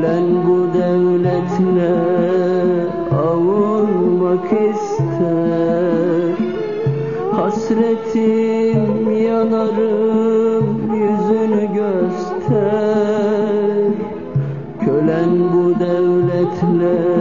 Kölen bu devletle avunmak ister. Hasretim yanarım yüzünü göster. Kölen bu devletle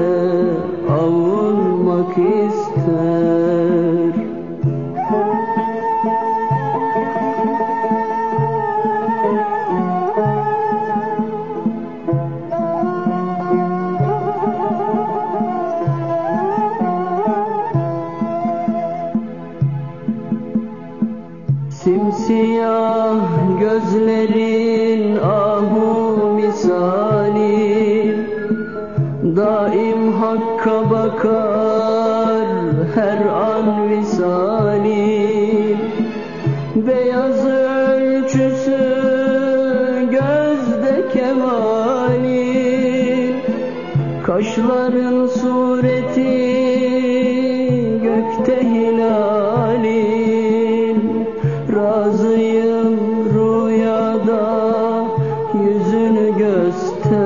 Kaşların sureti gökte hilalin. Razıyım rüyada yüzünü göster.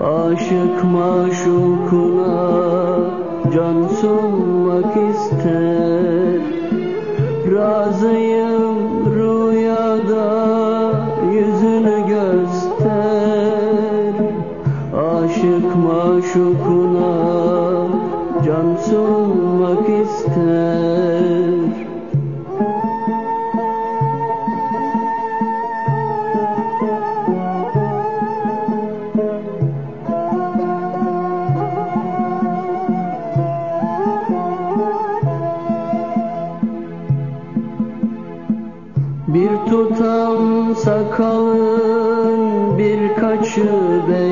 Aşık maşukuna can sunmak ister. Razıyım maşukuna can sunmak ister. Bir tutam sakalın birkaçı beyaz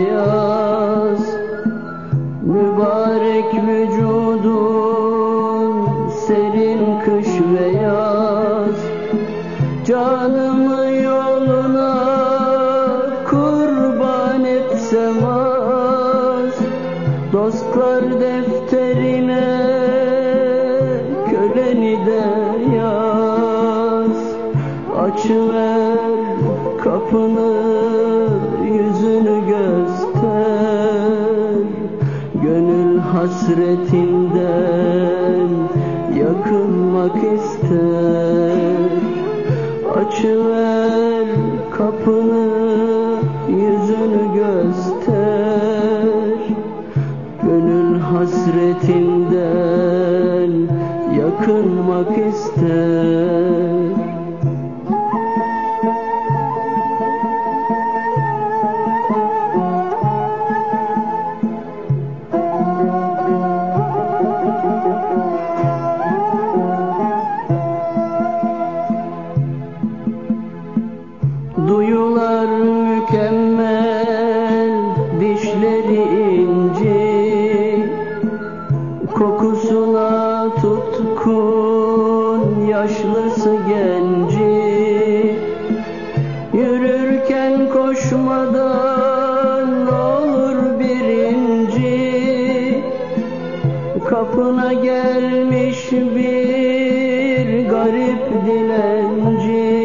Açıver kapını yüzünü göster. Gönül hasretinden yakınmak ister. Açıver kapını yüzünü göster. Gönül hasretinden yakınmak ister Kapına gelmiş bir garip dilenci.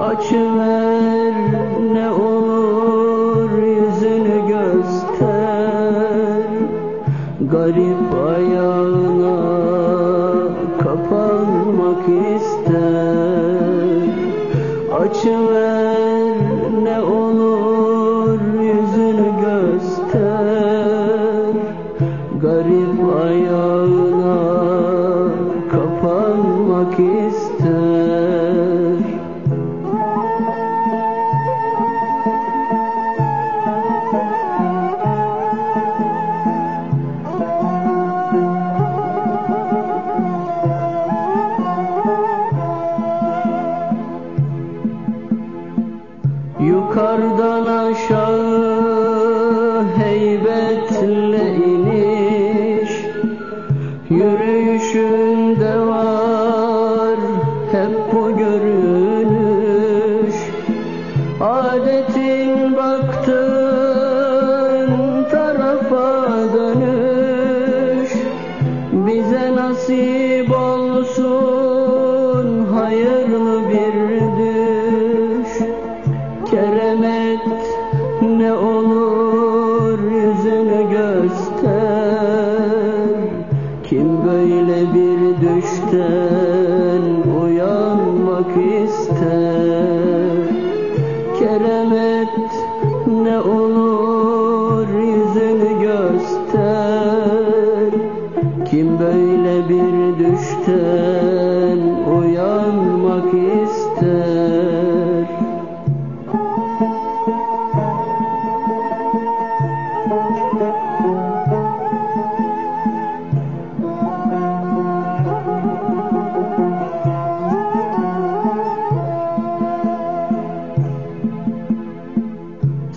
Açıver ne olur yüzünü göster. Garip ayağına kapanmak ister. Açıver ne olur Kim böyle bir düşten uyanmak ister?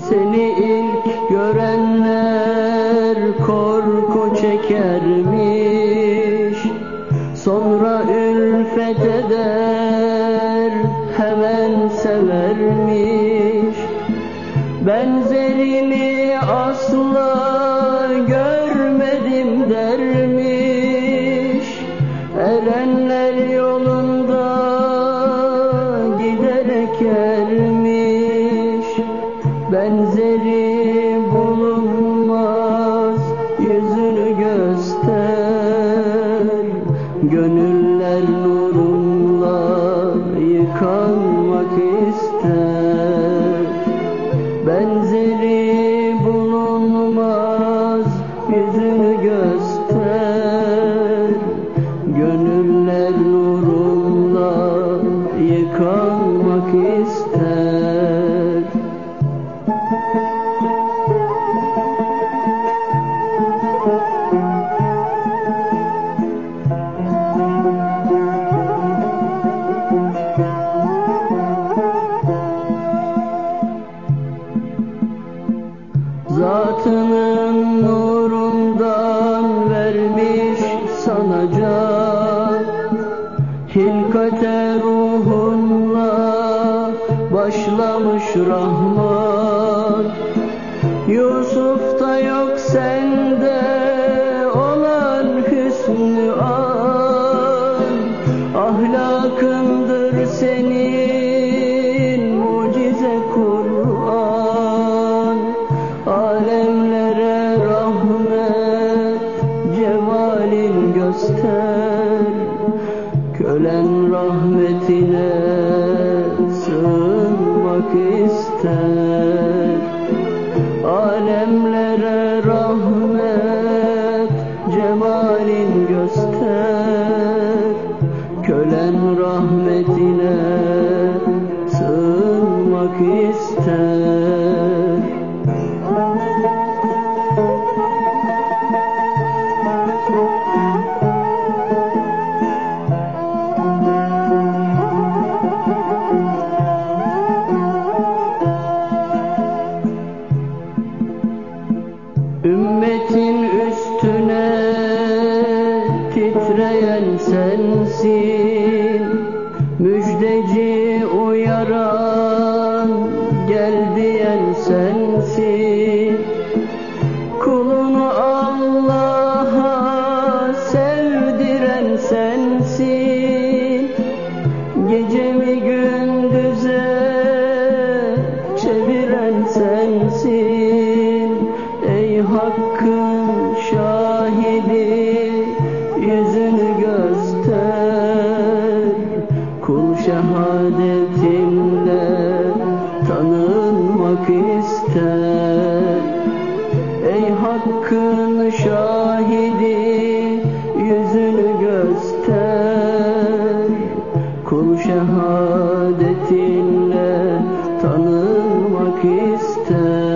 Seni ilk görenler korku çekermiş lily Zatının nurundan vermiş sana can. Hilkate ruhunla başlamış Rahman Kölen rahmetine sığınmak ister. Alemlere rahmet cemalin göster. Kölen rahmetine Söyleyen sensin. Müjdeci uyaran Gel diyen sensin. Kulunu Allah'a Sevdiren sensin. Gecemi gündüze Çeviren sensin. Ey Hakk'ın kissed her.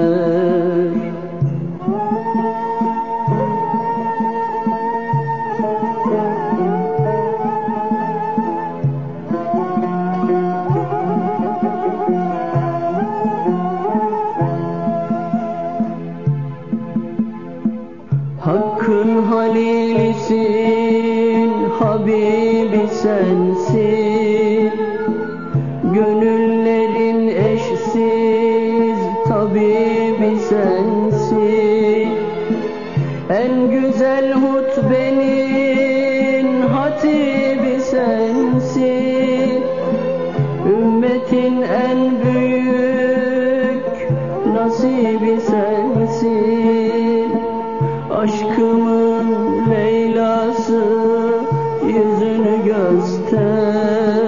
yüzünü göster.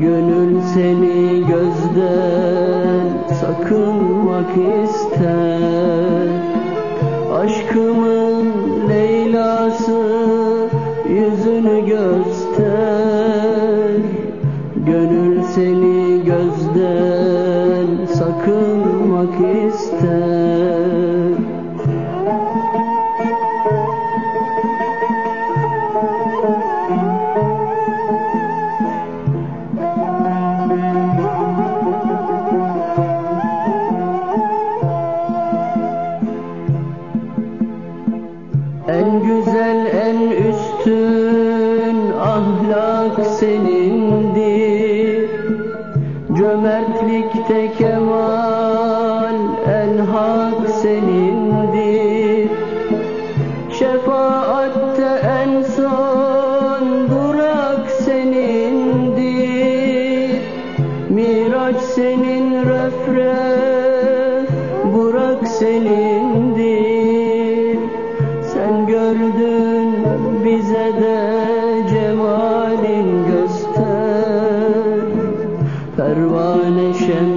Gönül seni gözden sakınmak ister. Aşkımın Leyla'sı yüzünü göster. Gönül seni gözden sakınmak ister. pervane şem